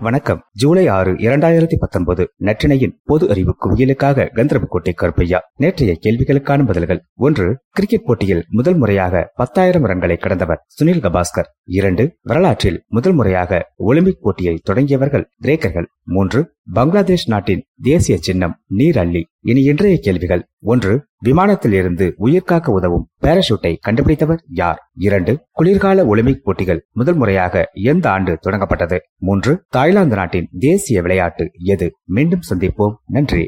வணக்கம். ஜூலை ஆறு இரண்டாயிரத்தி பத்தொன்பது நற்றினையின் பொது அறிவு குவியலுக்காக கந்தரபுக்கோட்டை கருப்பையா நேற்றைய கேள்விகளுக்கான பதில்கள். ஒன்று கிரிக்கெட் போட்டியில் முதல் முறையாக பத்தாயிரம் ரன்களை கடந்தவர் சுனில் கபாஸ்கர். இரண்டு வரலாற்றில் முதல் முறையாக ஒலிம்பிக் போட்டியை தொடங்கியவர்கள் கிரேக்கர்கள். மூன்று பங்களாதேஷ் நாட்டின் தேசிய சின்னம் நீர் அள்ளி. இனி இன்றைய கேள்விகள். ஒன்று விமானத்தில் இருந்து உயிர்காக்க உதவும் பாராசூட்டை கண்டுபிடித்தவர் யார்? இரண்டு குளிர்கால ஒலிம்பிக் போட்டிகள் முதல் முறையாக எந்த ஆண்டு தொடங்கப்பட்டது? மூன்று தாய்லாந்து நாட்டின் தேசிய விளையாட்டு எது? மீண்டும் சந்திப்போம். நன்றி.